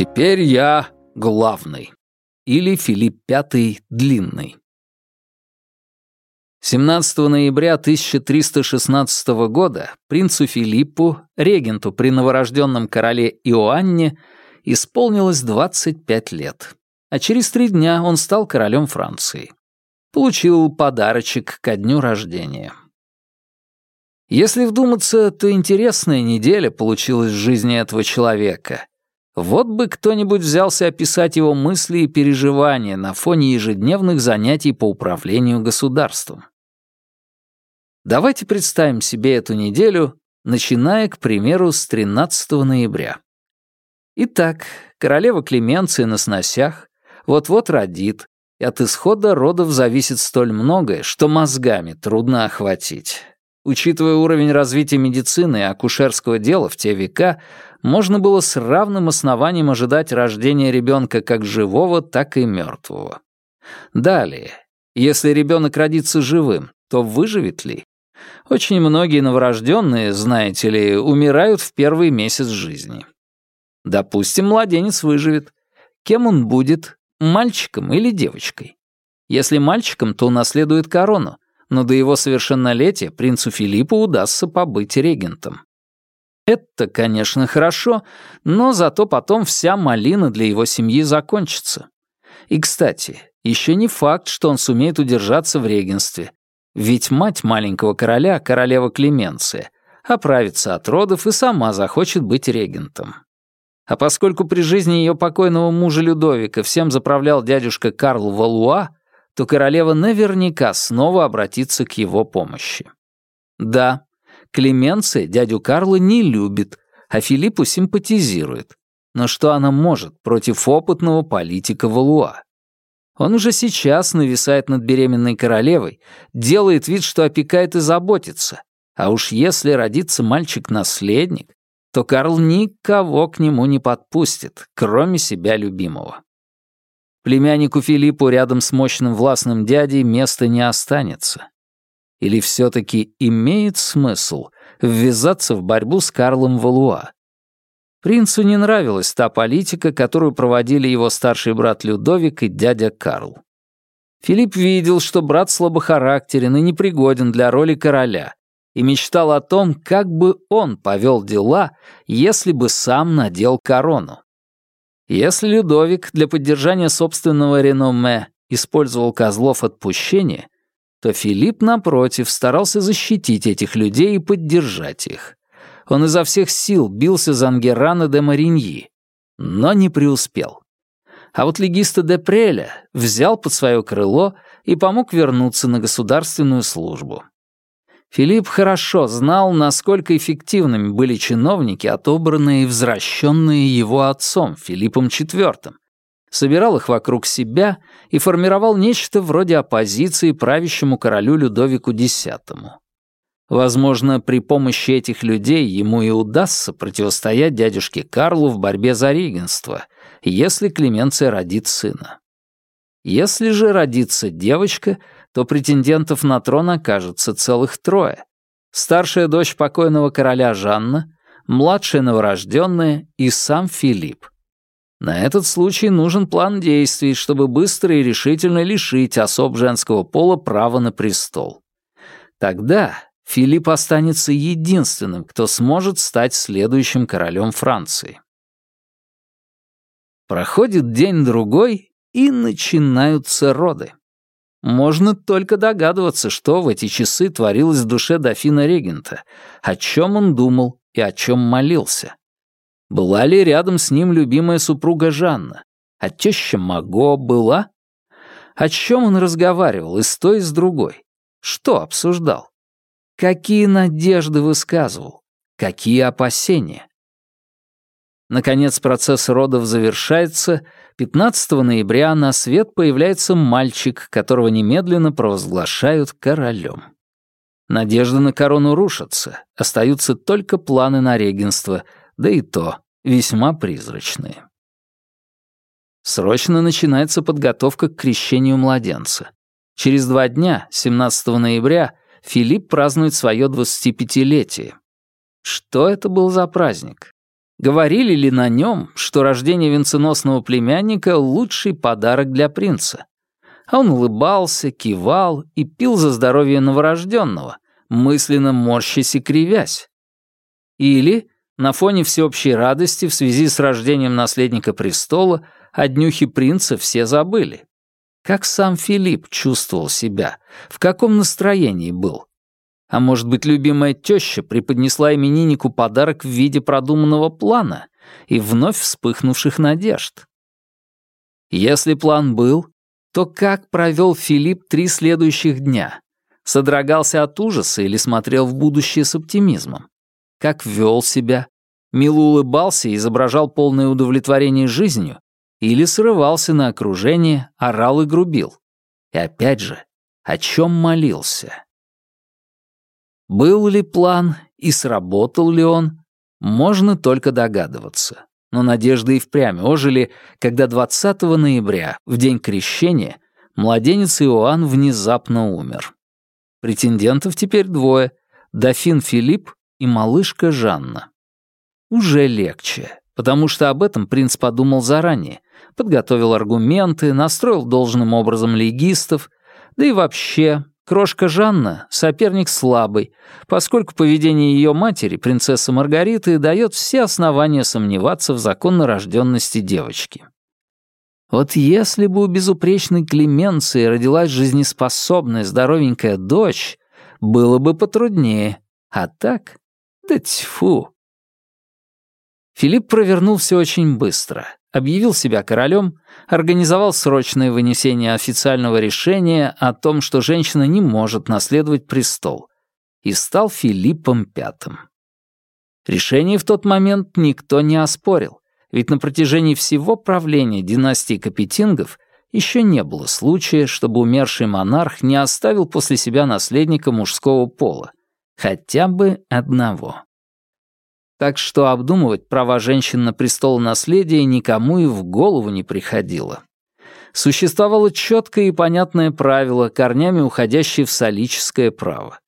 Теперь я главный. Или Филипп V длинный. 17 ноября 1316 года принцу Филиппу, регенту при новорожденном короле Иоанне, исполнилось 25 лет. А через три дня он стал королем Франции. Получил подарочек ко дню рождения. Если вдуматься, то интересная неделя получилась в жизни этого человека. Вот бы кто-нибудь взялся описать его мысли и переживания на фоне ежедневных занятий по управлению государством. Давайте представим себе эту неделю, начиная, к примеру, с 13 ноября. Итак, королева Клеменция на сносях вот-вот родит, и от исхода родов зависит столь многое, что мозгами трудно охватить. Учитывая уровень развития медицины и акушерского дела в те века, можно было с равным основанием ожидать рождения ребенка как живого, так и мертвого. Далее, если ребенок родится живым, то выживет ли? Очень многие новорожденные, знаете ли, умирают в первый месяц жизни. Допустим, младенец выживет. Кем он будет, мальчиком или девочкой? Если мальчиком, то унаследует корону, но до его совершеннолетия принцу Филиппу удастся побыть регентом. Это, конечно, хорошо, но зато потом вся малина для его семьи закончится. И, кстати, еще не факт, что он сумеет удержаться в регенстве, ведь мать маленького короля, королева Клеменция, оправится от родов и сама захочет быть регентом. А поскольку при жизни ее покойного мужа Людовика всем заправлял дядюшка Карл Валуа, то королева наверняка снова обратится к его помощи. Да, Клеменция дядю Карла не любит, а Филиппу симпатизирует. Но что она может против опытного политика Валуа? Он уже сейчас нависает над беременной королевой, делает вид, что опекает и заботится. А уж если родится мальчик-наследник, то Карл никого к нему не подпустит, кроме себя любимого. Племяннику Филиппу рядом с мощным властным дядей места не останется. Или все-таки имеет смысл ввязаться в борьбу с Карлом Валуа, Принцу не нравилась та политика, которую проводили его старший брат Людовик и дядя Карл. Филипп видел, что брат слабохарактерен и непригоден для роли короля, и мечтал о том, как бы он повел дела, если бы сам надел корону. Если Людовик для поддержания собственного реноме использовал козлов отпущения, то Филипп, напротив, старался защитить этих людей и поддержать их. Он изо всех сил бился за Ангерана де Мариньи, но не преуспел. А вот легиста де Преля взял под свое крыло и помог вернуться на государственную службу. Филипп хорошо знал, насколько эффективными были чиновники, отобранные и возвращенные его отцом, Филиппом IV. Собирал их вокруг себя и формировал нечто вроде оппозиции правящему королю Людовику X. Возможно, при помощи этих людей ему и удастся противостоять дядюшке Карлу в борьбе за регенство, если Клеменция родит сына. Если же родится девочка, то претендентов на трон окажется целых трое. Старшая дочь покойного короля Жанна, младшая новорожденная и сам Филипп. На этот случай нужен план действий, чтобы быстро и решительно лишить особ женского пола права на престол. Тогда Филипп останется единственным, кто сможет стать следующим королем Франции. Проходит день-другой, и начинаются роды. Можно только догадываться, что в эти часы творилось в душе дофина-регента, о чем он думал и о чем молился. Была ли рядом с ним любимая супруга Жанна? А теща Маго была? О чем он разговаривал и с той, и с другой? Что обсуждал? Какие надежды высказывал? Какие опасения? Наконец процесс родов завершается. 15 ноября на свет появляется мальчик, которого немедленно провозглашают королем. Надежды на корону рушатся, остаются только планы на регенство, да и то весьма призрачные. Срочно начинается подготовка к крещению младенца. Через два дня, 17 ноября, Филипп празднует свое 25-летие. Что это был за праздник? Говорили ли на нем, что рождение венценосного племянника — лучший подарок для принца? А он улыбался, кивал и пил за здоровье новорожденного, мысленно морщась и кривясь. Или, на фоне всеобщей радости в связи с рождением наследника престола, о днюхе принца все забыли. Как сам Филипп чувствовал себя, в каком настроении был. А может быть, любимая теща преподнесла имениннику подарок в виде продуманного плана и вновь вспыхнувших надежд? Если план был, то как провел Филипп три следующих дня? Содрогался от ужаса или смотрел в будущее с оптимизмом? Как вел себя? Мило улыбался и изображал полное удовлетворение жизнью? Или срывался на окружение, орал и грубил? И опять же, о чем молился? Был ли план и сработал ли он, можно только догадываться. Но надежды и впрямь ожили, когда 20 ноября, в день крещения, младенец Иоанн внезапно умер. Претендентов теперь двое — дофин Филипп и малышка Жанна. Уже легче, потому что об этом принц подумал заранее, подготовил аргументы, настроил должным образом легистов, да и вообще Крошка Жанна — соперник слабый, поскольку поведение ее матери, принцессы Маргариты, дает все основания сомневаться в законно рожденности девочки. Вот если бы у безупречной Клеменции родилась жизнеспособная, здоровенькая дочь, было бы потруднее. А так? Да тьфу. Филипп провернул все очень быстро объявил себя королем, организовал срочное вынесение официального решения о том, что женщина не может наследовать престол, и стал Филиппом V. Решение в тот момент никто не оспорил, ведь на протяжении всего правления династии Капетингов еще не было случая, чтобы умерший монарх не оставил после себя наследника мужского пола, хотя бы одного так что обдумывать права женщин на престол наследия никому и в голову не приходило. Существовало четкое и понятное правило, корнями уходящее в солическое право.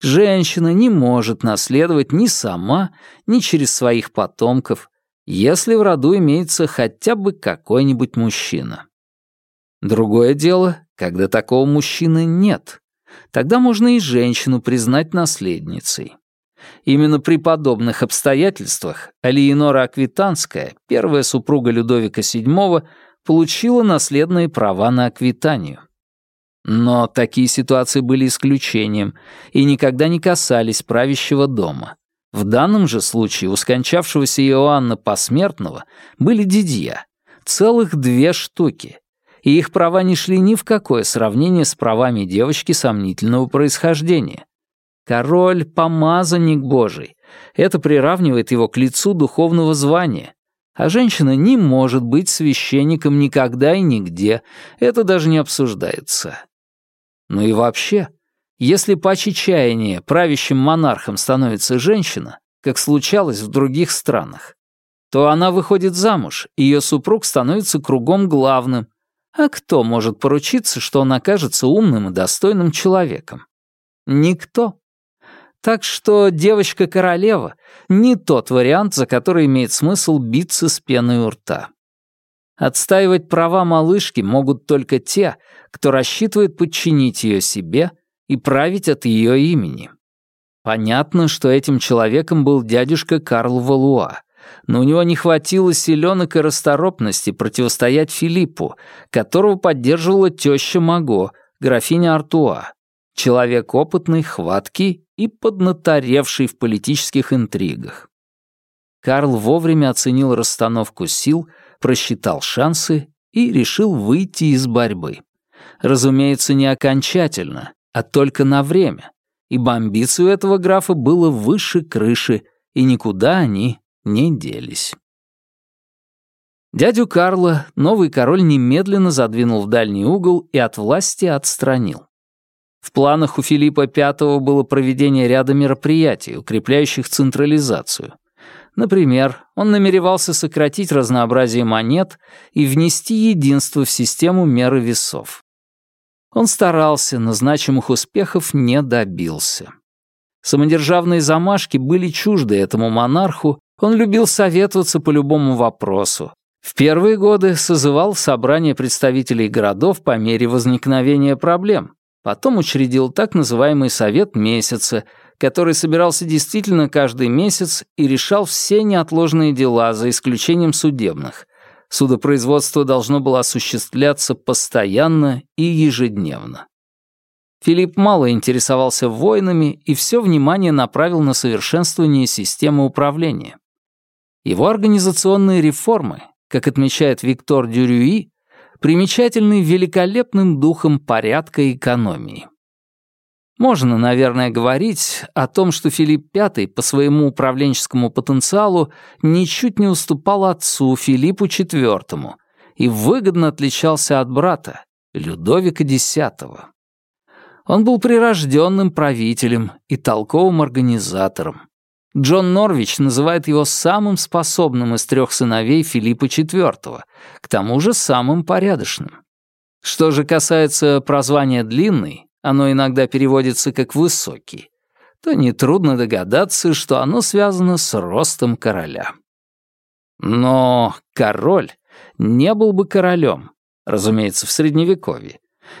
Женщина не может наследовать ни сама, ни через своих потомков, если в роду имеется хотя бы какой-нибудь мужчина. Другое дело, когда такого мужчины нет. Тогда можно и женщину признать наследницей. Именно при подобных обстоятельствах Алиенора Аквитанская, первая супруга Людовика VII, получила наследные права на Аквитанию. Но такие ситуации были исключением и никогда не касались правящего дома. В данном же случае у скончавшегося Иоанна Посмертного были дидья, целых две штуки, и их права не шли ни в какое сравнение с правами девочки сомнительного происхождения. Король — помазанник Божий. Это приравнивает его к лицу духовного звания. А женщина не может быть священником никогда и нигде. Это даже не обсуждается. Ну и вообще, если по чаяния правящим монархом становится женщина, как случалось в других странах, то она выходит замуж, ее супруг становится кругом главным. А кто может поручиться, что он окажется умным и достойным человеком? Никто. Так что девочка-королева — не тот вариант, за который имеет смысл биться с пеной у рта. Отстаивать права малышки могут только те, кто рассчитывает подчинить ее себе и править от ее имени. Понятно, что этим человеком был дядюшка Карл Валуа, но у него не хватило силёнок и расторопности противостоять Филиппу, которого поддерживала теща Маго, графиня Артуа, человек опытный, хваткий и поднаторевший в политических интригах. Карл вовремя оценил расстановку сил, просчитал шансы и решил выйти из борьбы. Разумеется, не окончательно, а только на время, ибо амбиций этого графа было выше крыши, и никуда они не делись. Дядю Карла новый король немедленно задвинул в дальний угол и от власти отстранил. В планах у Филиппа V было проведение ряда мероприятий, укрепляющих централизацию. Например, он намеревался сократить разнообразие монет и внести единство в систему меры весов. Он старался, но значимых успехов не добился. Самодержавные замашки были чужды этому монарху, он любил советоваться по любому вопросу. В первые годы созывал собрание представителей городов по мере возникновения проблем. Потом учредил так называемый «Совет месяца», который собирался действительно каждый месяц и решал все неотложные дела, за исключением судебных. Судопроизводство должно было осуществляться постоянно и ежедневно. Филипп мало интересовался войнами и все внимание направил на совершенствование системы управления. Его организационные реформы, как отмечает Виктор Дюрюи, примечательны великолепным духом порядка и экономии. Можно, наверное, говорить о том, что Филипп V по своему управленческому потенциалу ничуть не уступал отцу Филиппу IV и выгодно отличался от брата, Людовика X. Он был прирожденным правителем и толковым организатором. Джон Норвич называет его самым способным из трех сыновей Филиппа IV, к тому же самым порядочным. Что же касается прозвания «длинный», оно иногда переводится как «высокий», то нетрудно догадаться, что оно связано с ростом короля. Но король не был бы королем, разумеется, в Средневековье,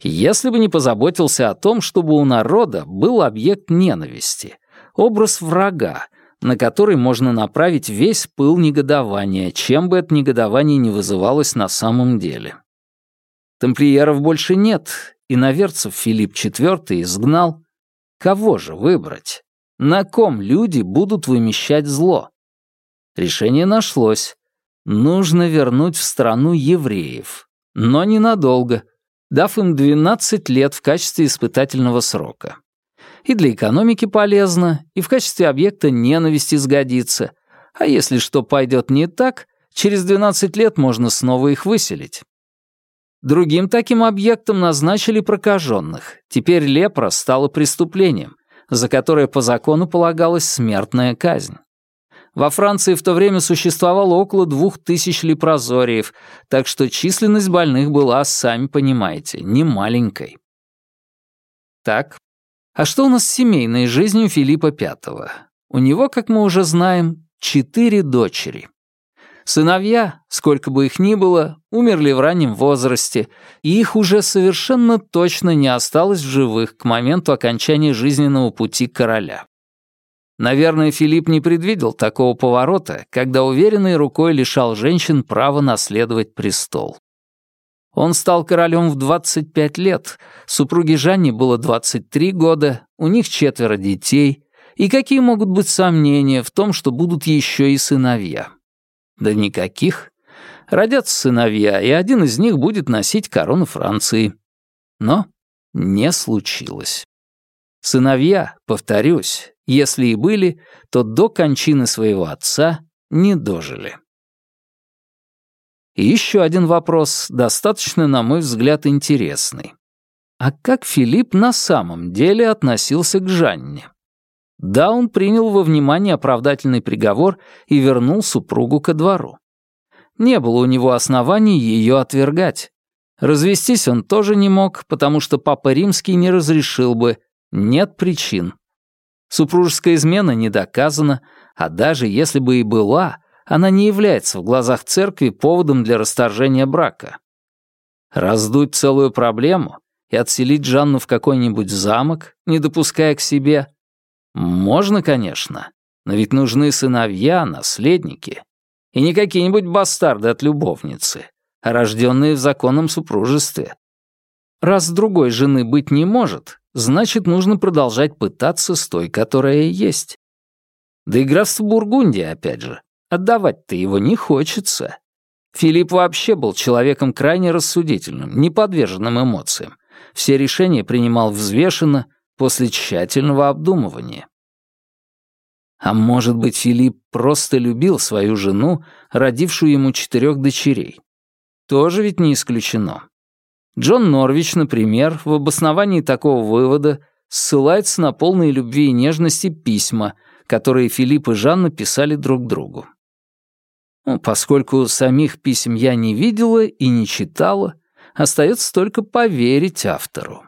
если бы не позаботился о том, чтобы у народа был объект ненависти, образ врага, на который можно направить весь пыл негодования, чем бы это негодование не вызывалось на самом деле. Тамплиеров больше нет, и наверцев Филипп IV изгнал. Кого же выбрать? На ком люди будут вымещать зло? Решение нашлось. Нужно вернуть в страну евреев. Но ненадолго, дав им 12 лет в качестве испытательного срока. И для экономики полезно, и в качестве объекта ненависти сгодится. А если что пойдет не так, через 12 лет можно снова их выселить. Другим таким объектом назначили прокаженных. Теперь лепра стала преступлением, за которое по закону полагалась смертная казнь. Во Франции в то время существовало около двух тысяч лепрозориев, так что численность больных была, сами понимаете, не маленькой. Так, а что у нас с семейной жизнью Филиппа V? У него, как мы уже знаем, четыре дочери. Сыновья, сколько бы их ни было, умерли в раннем возрасте, и их уже совершенно точно не осталось в живых к моменту окончания жизненного пути короля. Наверное, Филипп не предвидел такого поворота, когда уверенной рукой лишал женщин права наследовать престол. Он стал королем в 25 лет, супруге Жанне было 23 года, у них четверо детей, и какие могут быть сомнения в том, что будут еще и сыновья? Да никаких. Родятся сыновья, и один из них будет носить корону Франции. Но не случилось. Сыновья, повторюсь, если и были, то до кончины своего отца не дожили. И еще один вопрос, достаточно, на мой взгляд, интересный. А как Филипп на самом деле относился к Жанне? Да, он принял во внимание оправдательный приговор и вернул супругу ко двору. Не было у него оснований ее отвергать. Развестись он тоже не мог, потому что Папа Римский не разрешил бы. Нет причин. Супружеская измена не доказана, а даже если бы и была, она не является в глазах церкви поводом для расторжения брака. Раздуть целую проблему и отселить Жанну в какой-нибудь замок, не допуская к себе, можно, конечно, но ведь нужны сыновья, наследники. И не какие-нибудь бастарды от любовницы, а рожденные в законном супружестве. Раз другой жены быть не может, значит, нужно продолжать пытаться с той, которая есть. Да и графство Бургундия, опять же, отдавать-то его не хочется. Филипп вообще был человеком крайне рассудительным, не подверженным эмоциям. Все решения принимал взвешенно, после тщательного обдумывания. А может быть, Филипп просто любил свою жену, родившую ему четырех дочерей? Тоже ведь не исключено. Джон Норвич, например, в обосновании такого вывода ссылается на полные любви и нежности письма, которые Филипп и Жанна писали друг другу. Поскольку самих писем я не видела и не читала, остается только поверить автору.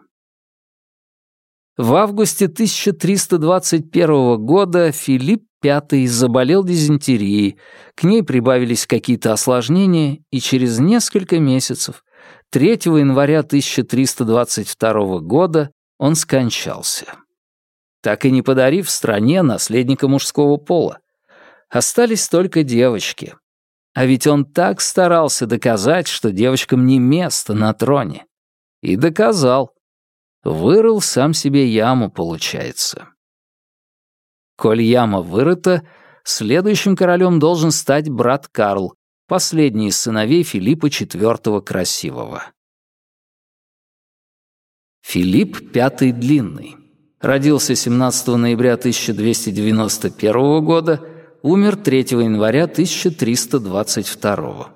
В августе 1321 года Филипп V заболел дизентерией, к ней прибавились какие-то осложнения, и через несколько месяцев, 3 января 1322 года, он скончался. Так и не подарив стране наследника мужского пола. Остались только девочки. А ведь он так старался доказать, что девочкам не место на троне. И доказал. Вырыл сам себе яму, получается. Коль яма вырыта, следующим королем должен стать брат Карл, последний из сыновей Филиппа IV Красивого. Филипп V Длинный. Родился 17 ноября 1291 года, умер 3 января 1322.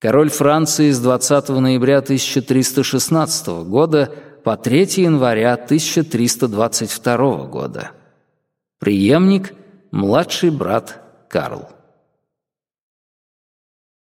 Король Франции с 20 ноября 1316 года по 3 января 1322 года. Приемник – младший брат Карл.